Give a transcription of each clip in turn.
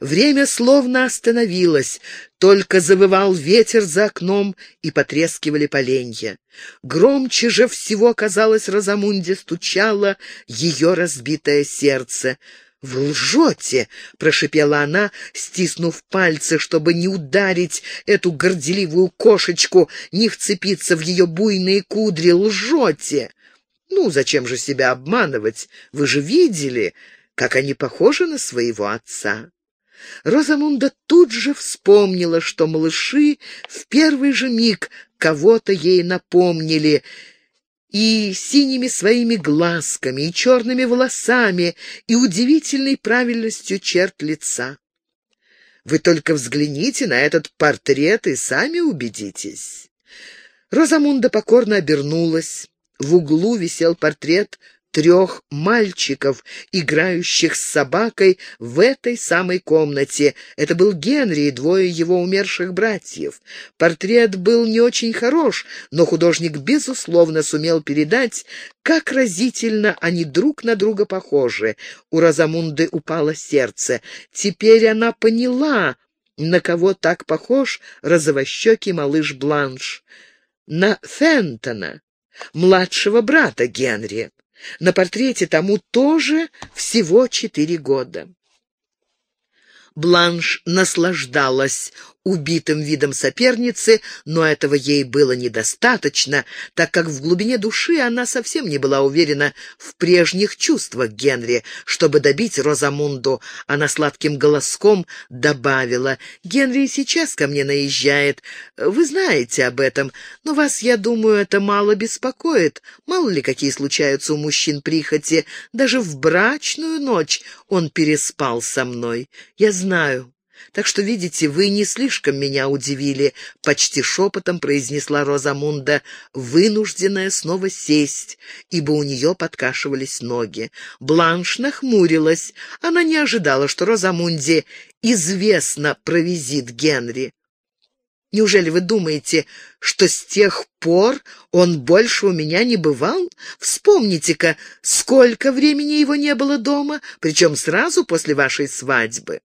Время словно остановилось, только завывал ветер за окном и потрескивали поленья. Громче же всего, казалось, Розамунде стучало ее разбитое сердце. «Вы лжете!» — прошипела она, стиснув пальцы, чтобы не ударить эту горделивую кошечку, не вцепиться в ее буйные кудри. «Лжете!» «Ну, зачем же себя обманывать? Вы же видели, как они похожи на своего отца!» Розамунда тут же вспомнила, что малыши в первый же миг кого-то ей напомнили, и синими своими глазками, и черными волосами, и удивительной правильностью черт лица. Вы только взгляните на этот портрет и сами убедитесь. Розамунда покорно обернулась. В углу висел портрет трех мальчиков, играющих с собакой в этой самой комнате. Это был Генри и двое его умерших братьев. Портрет был не очень хорош, но художник, безусловно, сумел передать, как разительно они друг на друга похожи. У Розамунды упало сердце. Теперь она поняла, на кого так похож розовощекий малыш Бланш. На Фентона, младшего брата Генри. На портрете тому тоже всего четыре года. Бланш наслаждалась убитым видом соперницы, но этого ей было недостаточно, так как в глубине души она совсем не была уверена в прежних чувствах Генри. Чтобы добить Розамунду, она сладким голоском добавила, «Генри сейчас ко мне наезжает. Вы знаете об этом, но вас, я думаю, это мало беспокоит. Мало ли какие случаются у мужчин прихоти. Даже в брачную ночь он переспал со мной. Я знаю, так что, видите, вы не слишком меня удивили», — почти шепотом произнесла Розамунда, вынужденная снова сесть, ибо у нее подкашивались ноги. Бланш нахмурилась. Она не ожидала, что Розамунде известно про визит Генри. Неужели вы думаете, что с тех пор он больше у меня не бывал? Вспомните-ка, сколько времени его не было дома, причем сразу после вашей свадьбы.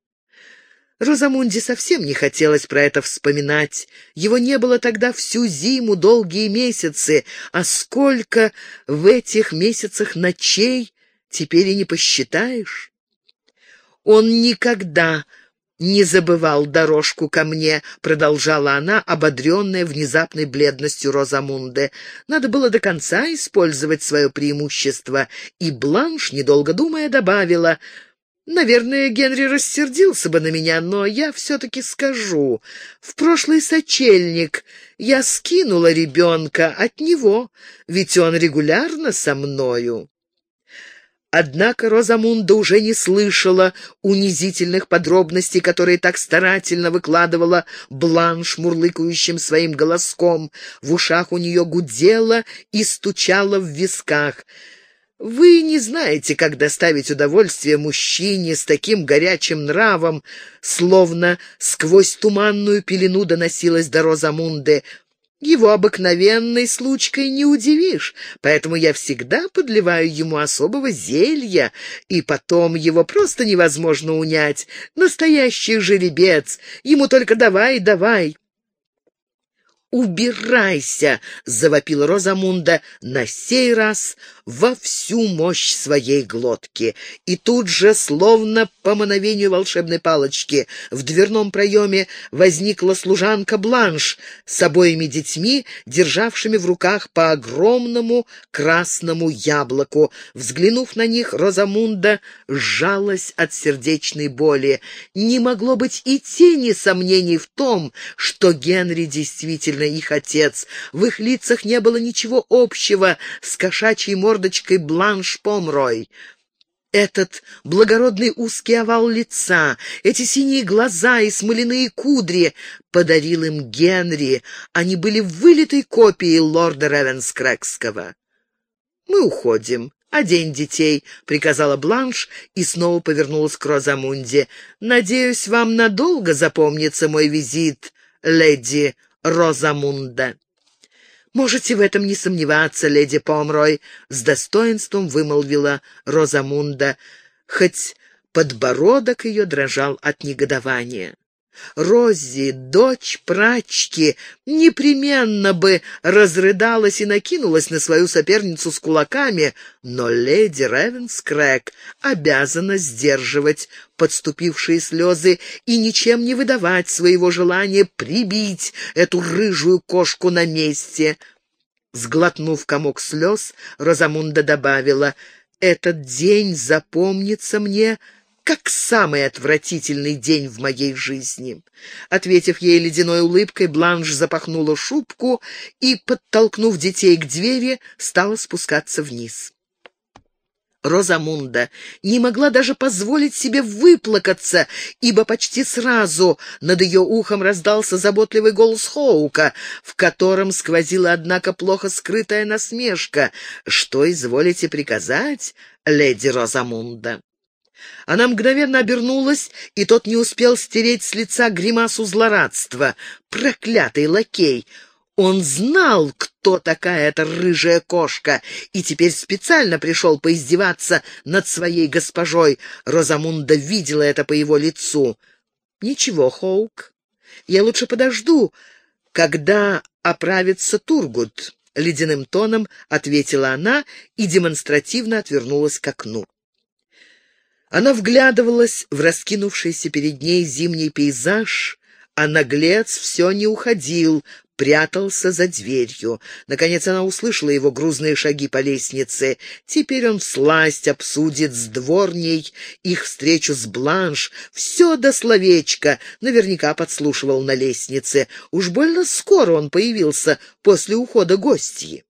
Розамунде совсем не хотелось про это вспоминать. Его не было тогда всю зиму, долгие месяцы, а сколько в этих месяцах ночей теперь и не посчитаешь. Он никогда не забывал дорожку ко мне», — продолжала она, ободренная внезапной бледностью Розамунды. Надо было до конца использовать свое преимущество, и Бланш, недолго думая, добавила, Наверное, Генри рассердился бы на меня, но я все-таки скажу. В прошлый сочельник я скинула ребенка от него, ведь он регулярно со мною. Однако Розамунда уже не слышала унизительных подробностей, которые так старательно выкладывала Бланш мурлыкающим своим голоском. В ушах у нее гудело и стучало в висках — вы не знаете, как доставить удовольствие мужчине с таким горячим нравом, словно сквозь туманную пелену доносилась до Розамунды. Его обыкновенной случкой не удивишь, поэтому я всегда подливаю ему особого зелья, и потом его просто невозможно унять. Настоящий жеребец, ему только давай, давай. «Убирайся!» — завопила Розамунда на сей раз во всю мощь своей глотки. И тут же, словно по мановению волшебной палочки, в дверном проеме возникла служанка Бланш с обоими детьми, державшими в руках по огромному красному яблоку. Взглянув на них, Розамунда сжалась от сердечной боли. Не могло быть и тени сомнений в том, что Генри действительно действительно их отец. В их лицах не было ничего общего с кошачьей мордочкой Бланш Помрой. Этот благородный узкий овал лица, эти синие глаза и смоляные кудри подарил им Генри. Они были вылитой копией лорда Ревенскрэгского. «Мы уходим. Одень детей», — приказала Бланш и снова повернулась к Розамунде. «Надеюсь, вам надолго запомнится мой визит, леди Розамунда. «Можете в этом не сомневаться, леди Помрой», — с достоинством вымолвила Розамунда. «Хоть Подбородок ее дрожал от негодования. Роззи, дочь прачки, непременно бы разрыдалась и накинулась на свою соперницу с кулаками, но леди Ревенскрэк обязана сдерживать подступившие слезы и ничем не выдавать своего желания прибить эту рыжую кошку на месте. Сглотнув комок слез, Розамунда добавила, «Этот день запомнится мне как самый отвратительный день в моей жизни. Ответив ей ледяной улыбкой, Бланш запахнула шубку и, подтолкнув детей к двери, стала спускаться вниз. Розамунда не могла даже позволить себе выплакаться, ибо почти сразу над ее ухом раздался заботливый голос Хоука, в котором сквозила, однако, плохо скрытая насмешка. «Что изволите приказать, леди Розамунда?» Она мгновенно обернулась, и тот не успел стереть с лица гримасу злорадства. Проклятый лакей! Он знал, кто такая эта рыжая кошка, и теперь специально пришел поиздеваться над своей госпожой. Розамунда видела это по его лицу. «Ничего, Хоук, я лучше подожду, когда оправится Тургут», — ледяным тоном ответила она и демонстративно отвернулась к окну. Она вглядывалась в раскинувшийся перед ней зимний пейзаж, а наглец все не уходил, прятался за дверью. Наконец она услышала его грузные шаги по лестнице. Теперь он всласть обсудит с дворней их встречу с Бланш. Все до словечка наверняка подслушивал на лестнице. Уж больно скоро он появился после ухода гостьи.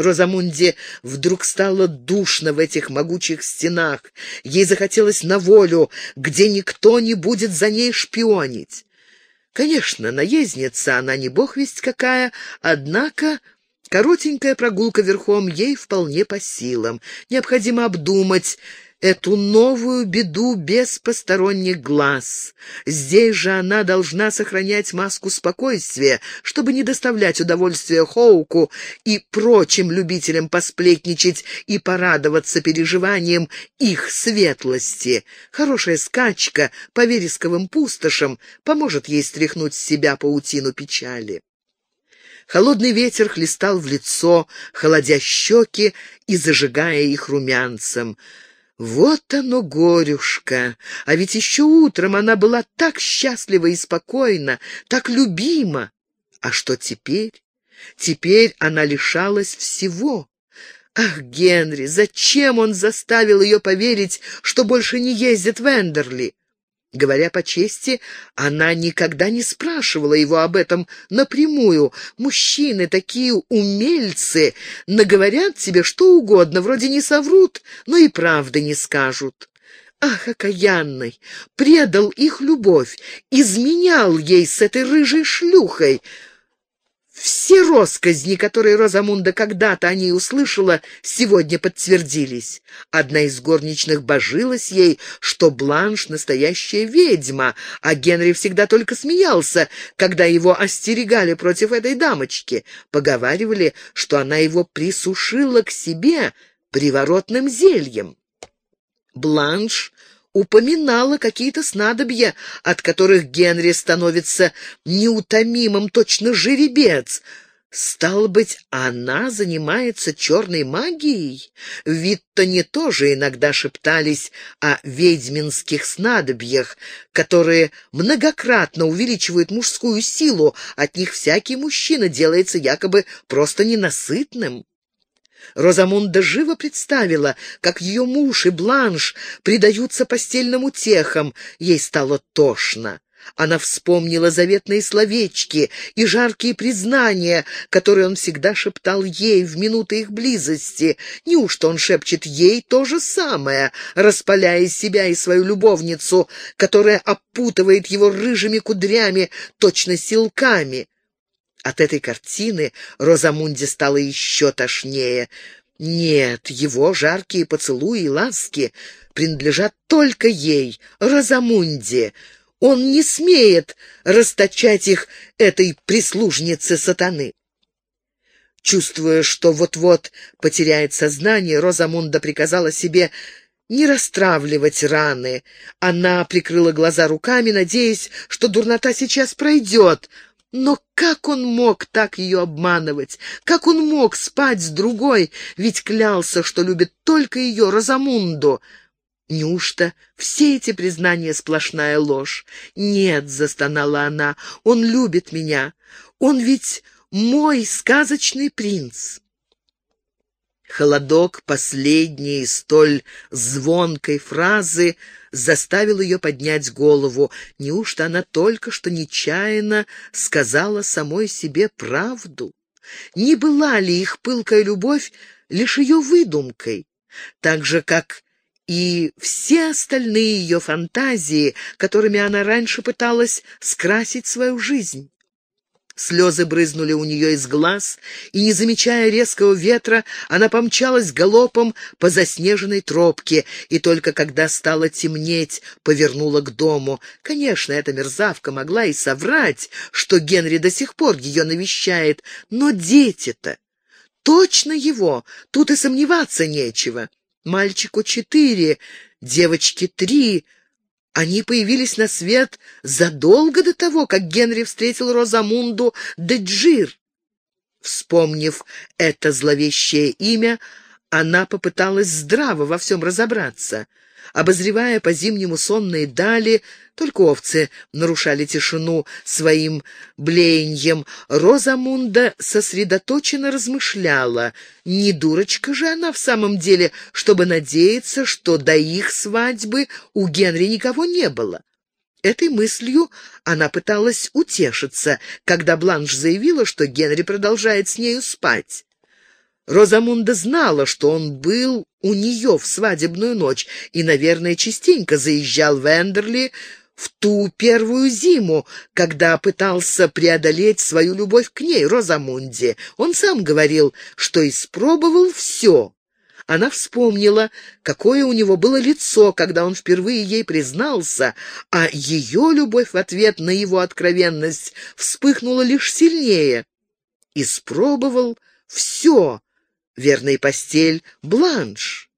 Розамунде вдруг стало душно в этих могучих стенах. Ей захотелось на волю, где никто не будет за ней шпионить. Конечно, наездница она не бог весть какая, однако коротенькая прогулка верхом ей вполне по силам. Необходимо обдумать, эту новую беду без посторонних глаз. Здесь же она должна сохранять маску спокойствия, чтобы не доставлять удовольствия Хоуку и прочим любителям посплетничать и порадоваться переживаниям их светлости. Хорошая скачка по вересковым пустошам поможет ей стряхнуть с себя паутину печали. Холодный ветер хлестал в лицо, холодя щеки и зажигая их румянцем. Вот оно, горюшка! А ведь еще утром она была так счастлива и спокойна, так любима. А что теперь? Теперь она лишалась всего. Ах, Генри, зачем он заставил ее поверить, что больше не ездит в Эндерли? Говоря по чести, она никогда не спрашивала его об этом напрямую. Мужчины, такие умельцы, наговорят тебе что угодно, вроде не соврут, но и правды не скажут. Ах, окаянный! Предал их любовь, изменял ей с этой рыжей шлюхой. Все росказни, которые Розамунда когда-то о ней услышала, сегодня подтвердились. Одна из горничных божилась ей, что Бланш — настоящая ведьма, а Генри всегда только смеялся, когда его остерегали против этой дамочки. Поговаривали, что она его присушила к себе приворотным зельем. Бланш упоминала какие-то снадобья, от которых Генри становится неутомимым, точно жеребец. Стал быть, она занимается черной магией? Виттоне тоже иногда шептались о ведьминских снадобьях, которые многократно увеличивают мужскую силу, от них всякий мужчина делается якобы просто ненасытным. Розамунда живо представила, как ее муж и Бланш предаются постельным утехам. Ей стало тошно. Она вспомнила заветные словечки и жаркие признания, которые он всегда шептал ей в минуты их близости. Неужто он шепчет ей то же самое, распаляя себя и свою любовницу, которая опутывает его рыжими кудрями, точно силками? От этой картины Розамунде стало еще тошнее. Нет, его жаркие поцелуи и ласки принадлежат только ей, Розамунде. Он не смеет расточать их этой прислужнице сатаны. Чувствуя, что вот-вот потеряет сознание, Розамунда приказала себе не расстравливать раны. Она прикрыла глаза руками, надеясь, что дурнота сейчас пройдет. Но как он мог так ее обманывать? Как он мог спать с другой? Ведь клялся, что любит только ее, Розамунду. Неужто все эти признания сплошная ложь? «Нет», — застонала она, — «он любит меня. Он ведь мой сказочный принц». Холодок последней столь звонкой фразы заставил ее поднять голову. Неужто она только что нечаянно сказала самой себе правду? Не была ли их пылкая любовь лишь ее выдумкой? Так же, как и все остальные ее фантазии, которыми она раньше пыталась скрасить свою жизнь. Слезы брызнули у нее из глаз, и, не замечая резкого ветра, она помчалась галопом по заснеженной тропке, и только когда стало темнеть, повернула к дому. Конечно, эта мерзавка могла и соврать, что Генри до сих пор ее навещает, но дети-то... Точно его, тут и сомневаться нечего. Мальчику четыре, девочке три — они появились на свет задолго до того, как Генри встретил Розамунду де Джир. Вспомнив это зловещее имя, она попыталась здраво во всем разобраться — Обозревая по-зимнему сонные дали, только овцы нарушали тишину своим блеяньем. Розамунда сосредоточенно размышляла. Не дурочка же она в самом деле, чтобы надеяться, что до их свадьбы у Генри никого не было. Этой мыслью она пыталась утешиться, когда Бланш заявила, что Генри продолжает с нею спать. Розамунда знала, что он был у нее в свадебную ночь и, наверное, частенько заезжал в Эндерли в ту первую зиму, когда пытался преодолеть свою любовь к ней, Розамунде. Он сам говорил, что испробовал все. Она вспомнила, какое у него было лицо, когда он впервые ей признался, а ее любовь в ответ на его откровенность вспыхнула лишь сильнее. Испробовал все, верная постель Бланш.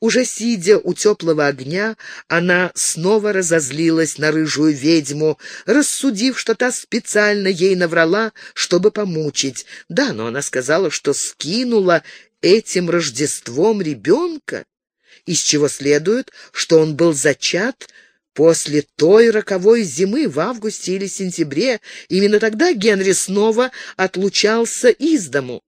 Уже сидя у теплого огня, она снова разозлилась на рыжую ведьму, рассудив, что та специально ей наврала, чтобы помучить. Да, но она сказала, что скинула этим Рождеством ребенка, из чего следует, что он был зачат после той роковой зимы в августе или сентябре. Именно тогда Генри снова отлучался из дому.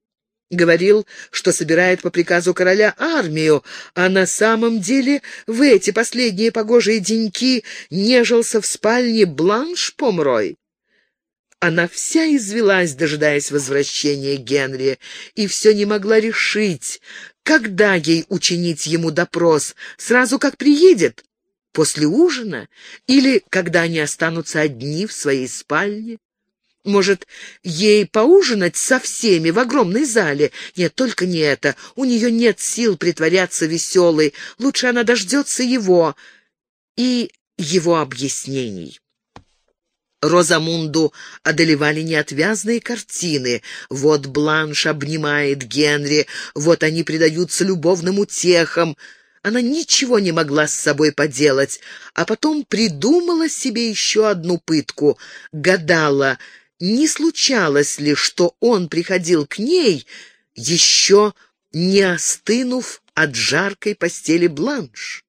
Говорил, что собирает по приказу короля армию, а на самом деле в эти последние погожие деньки нежился в спальне Бланш Помрой. Она вся извелась, дожидаясь возвращения Генри, и все не могла решить, когда ей учинить ему допрос, сразу как приедет, после ужина или когда они останутся одни в своей спальне. Может, ей поужинать со всеми в огромной зале? Нет, только не это. У нее нет сил притворяться веселой. Лучше она дождется его и его объяснений. Розамунду одолевали неотвязные картины. Вот Бланш обнимает Генри, вот они предаются любовным утехам. Она ничего не могла с собой поделать, а потом придумала себе еще одну пытку. Гадала, не случалось ли, что он приходил к ней, еще не остынув от жаркой постели Бланш.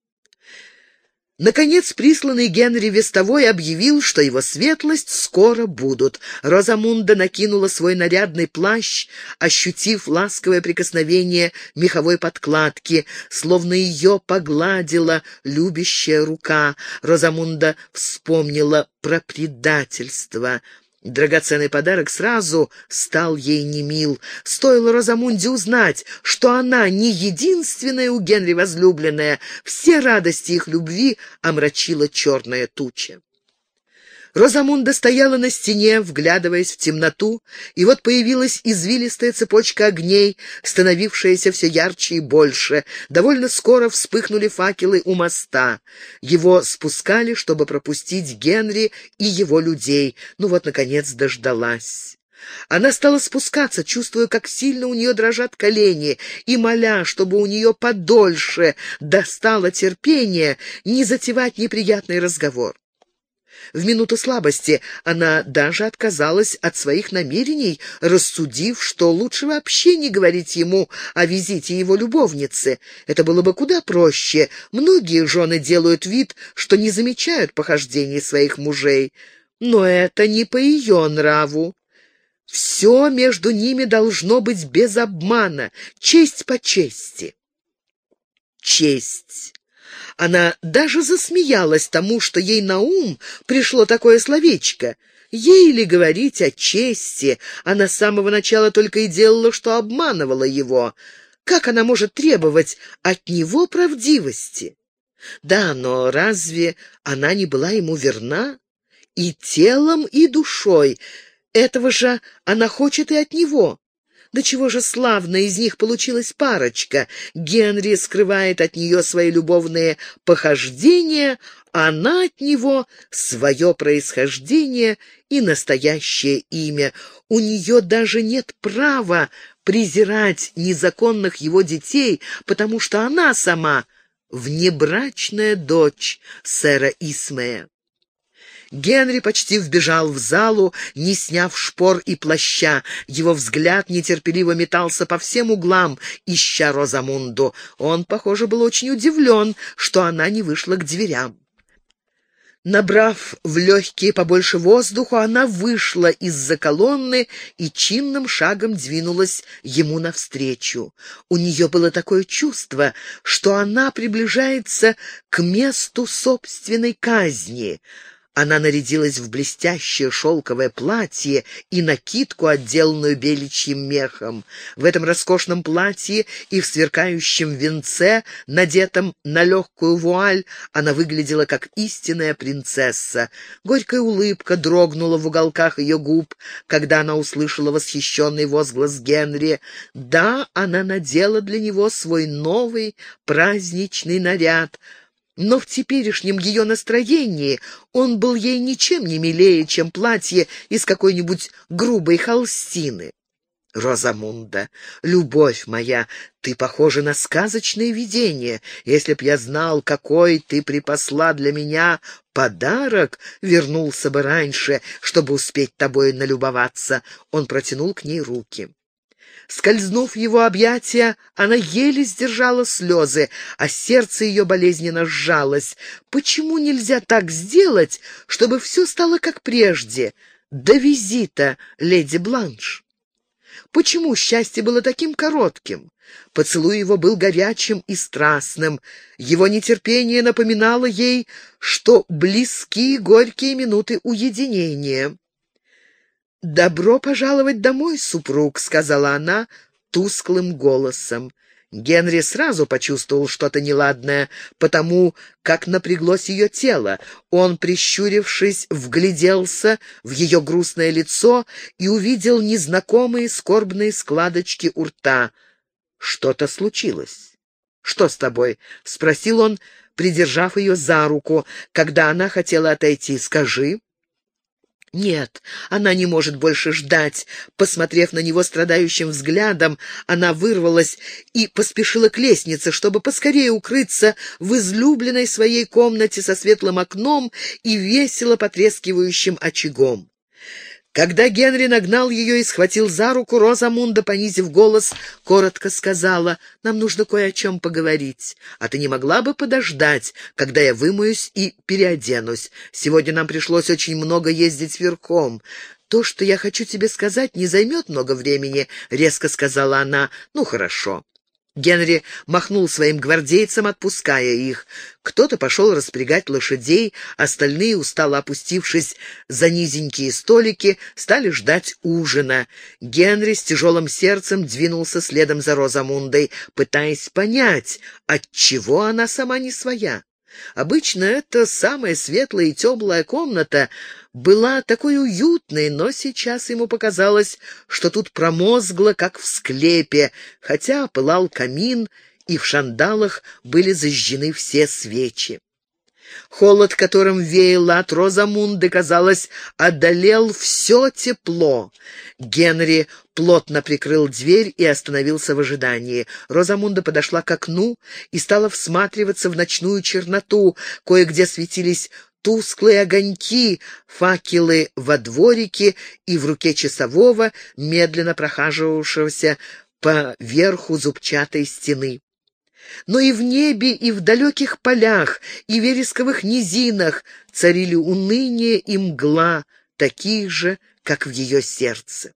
Наконец, присланный Генри Вестовой объявил, что его светлость скоро будут. Розамунда накинула свой нарядный плащ, ощутив ласковое прикосновение меховой подкладки, словно ее погладила любящая рука. Розамунда вспомнила про предательство — Драгоценный подарок сразу стал ей немил. Стоило Розамунде узнать, что она не единственная у Генри возлюбленная, все радости их любви омрачила черная туча. Розамунда стояла на стене, вглядываясь в темноту, и вот появилась извилистая цепочка огней, становившаяся все ярче и больше. Довольно скоро вспыхнули факелы у моста. Его спускали, чтобы пропустить Генри и его людей. Ну вот, наконец, дождалась. Она стала спускаться, чувствуя, как сильно у нее дрожат колени, и моля, чтобы у нее подольше достало терпения не затевать неприятный разговор. В минуту слабости она даже отказалась от своих намерений, рассудив, что лучше вообще не говорить ему о визите его любовницы. Это было бы куда проще. Многие жены делают вид, что не замечают похождений своих мужей. Но это не по ее нраву. Все между ними должно быть без обмана, честь по чести. Честь. Она даже засмеялась тому, что ей на ум пришло такое словечко. Ей ли говорить о чести? Она с самого начала только и делала, что обманывала его. Как она может требовать от него правдивости? Да, но разве она не была ему верна? И телом, и душой. Этого же она хочет и от него. Да чего же славно из них получилась парочка. Генри скрывает от нее свои любовные похождения, она от него свое происхождение и настоящее имя. У нее даже нет права презирать незаконных его детей, потому что она сама внебрачная дочь сэра Исмея. Генри почти вбежал в залу, не сняв шпор и плаща. Его взгляд нетерпеливо метался по всем углам, ища Розамунду. Он, похоже, был очень удивлен, что она не вышла к дверям. Набрав в легкие побольше воздуху, она вышла из-за колонны и чинным шагом двинулась ему навстречу. У нее было такое чувство, что она приближается к месту собственной казни — она нарядилась в блестящее шелковое платье и накидку, отделанную беличьим мехом. В этом роскошном платье и в сверкающем венце, надетом на легкую вуаль, она выглядела как истинная принцесса. Горькая улыбка дрогнула в уголках ее губ, когда она услышала восхищенный возглас Генри. Да, она надела для него свой новый праздничный наряд — но в теперешнем ее настроении он был ей ничем не милее, чем платье из какой-нибудь грубой холстины. Розамунда, любовь моя, ты похожа на сказочное видение. Если б я знал, какой ты припасла для меня подарок, вернулся бы раньше, чтобы успеть тобой налюбоваться. Он протянул к ней руки. Скользнув его объятия, она еле сдержала слезы, а сердце ее болезненно сжалось. Почему нельзя так сделать, чтобы все стало как прежде, до визита леди Бланш? Почему счастье было таким коротким? Поцелуй его был горячим и страстным. Его нетерпение напоминало ей, что близки горькие минуты уединения. «Добро пожаловать домой, супруг», — сказала она тусклым голосом. Генри сразу почувствовал что-то неладное, потому как напряглось ее тело. Он, прищурившись, вгляделся в ее грустное лицо и увидел незнакомые скорбные складочки у рта. Что-то случилось. «Что с тобой?» — спросил он, придержав ее за руку, когда она хотела отойти. «Скажи». Нет, она не может больше ждать. Посмотрев на него страдающим взглядом, она вырвалась и поспешила к лестнице, чтобы поскорее укрыться в излюбленной своей комнате со светлым окном и весело потрескивающим очагом. Когда Генри нагнал ее и схватил за руку, Розамунда, понизив голос, коротко сказала, «Нам нужно кое о чем поговорить. А ты не могла бы подождать, когда я вымоюсь и переоденусь? Сегодня нам пришлось очень много ездить верхом. «То, что я хочу тебе сказать, не займет много времени», — резко сказала она. «Ну, хорошо». Генри махнул своим гвардейцам, отпуская их. Кто-то пошел распрягать лошадей, остальные, устало опустившись за низенькие столики, стали ждать ужина. Генри с тяжелым сердцем двинулся следом за Розамундой, пытаясь понять, отчего она сама не своя. Обычно это самая светлая и теплая комната была такой уютной, но сейчас ему показалось, что тут промозгло, как в склепе, хотя пылал камин, и в шандалах были зажжены все свечи. Холод, которым веяло от Розамунды, казалось, одолел все тепло. Генри плотно прикрыл дверь и остановился в ожидании. Розамунда подошла к окну и стала всматриваться в ночную черноту. Кое-где светились тусклые огоньки, факелы во дворике и в руке часового, медленно прохаживавшегося по верху зубчатой стены. Но и в небе, и в далеких полях, и вересковых низинах царили уныние и мгла, такие же, как в ее сердце.